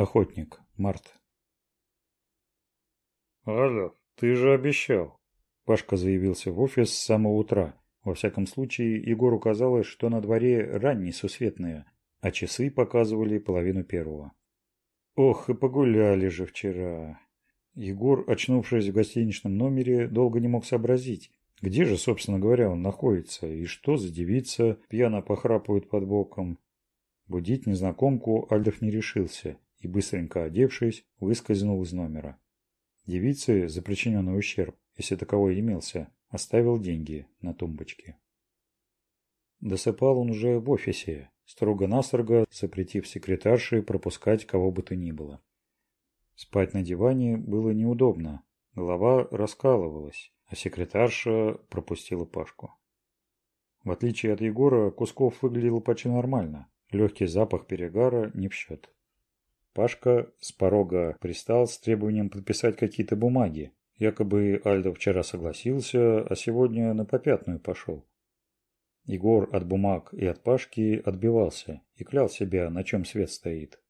охотник март алло ты же обещал пашка заявился в офис с самого утра во всяком случае егору казалось что на дворе ранние сусветные а часы показывали половину первого ох и погуляли же вчера егор очнувшись в гостиничном номере долго не мог сообразить где же собственно говоря он находится и что за девица пьяно похрапывает под боком будить незнакомку альдов не решился и, быстренько одевшись, выскользнул из номера. Девице за причиненный ущерб, если таковой имелся, оставил деньги на тумбочке. Досыпал он уже в офисе, строго-настрого запретив секретарше пропускать кого бы то ни было. Спать на диване было неудобно, голова раскалывалась, а секретарша пропустила Пашку. В отличие от Егора, Кусков выглядел почти нормально, легкий запах перегара не в счет. Пашка с порога пристал с требованием подписать какие-то бумаги. Якобы Альдо вчера согласился, а сегодня на попятную пошел. Егор от бумаг и от Пашки отбивался и клял себя, на чем свет стоит.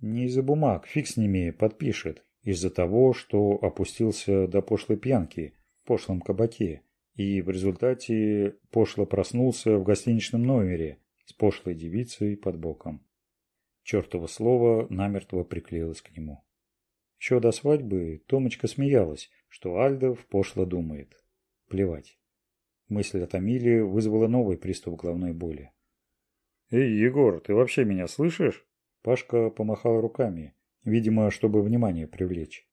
Не из-за бумаг, фиг с ними, подпишет. Из-за того, что опустился до пошлой пьянки в пошлом кабаке и в результате пошло проснулся в гостиничном номере с пошлой девицей под боком чертово слова намертво приклеилось к нему. Еще до свадьбы Томочка смеялась, что Альдов пошло думает. Плевать. Мысль о Томиле вызвала новый приступ головной боли. «Эй, Егор, ты вообще меня слышишь?» Пашка помахал руками, видимо, чтобы внимание привлечь.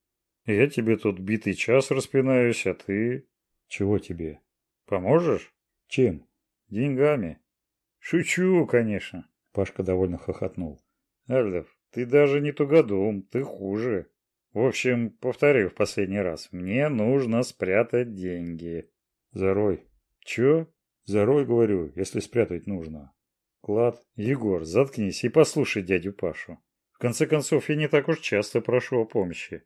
«Я тебе тут битый час распинаюсь, а ты...» «Чего тебе?» «Поможешь?» «Чем?» «Деньгами». «Шучу, конечно», – Пашка довольно хохотнул. Альдов, ты даже не тугодум, ты хуже. В общем, повторю в последний раз, мне нужно спрятать деньги. Зарой. Чё? Зарой, говорю, если спрятать нужно. Клад. Егор, заткнись и послушай дядю Пашу. В конце концов, я не так уж часто прошу о помощи.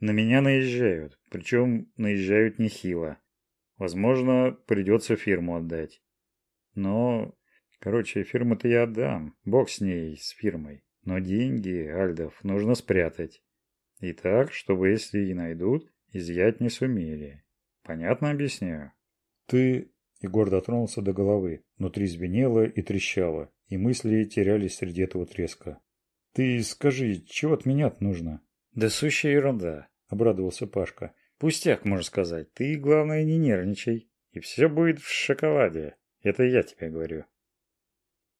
На меня наезжают, причем наезжают нехило. Возможно, придется фирму отдать. Но Короче, фирму-то я отдам. Бог с ней, с фирмой. Но деньги, Альдов, нужно спрятать. И так, чтобы если и найдут, изъять не сумели. Понятно объясняю? Ты... Егор дотронулся до головы. Внутри звенело и трещало, и мысли терялись среди этого треска. «Ты скажи, чего от меня нужно?» «Да сущая ерунда», — обрадовался Пашка. «Пустяк, можно сказать. Ты, главное, не нервничай. И все будет в шоколаде. Это я тебе говорю».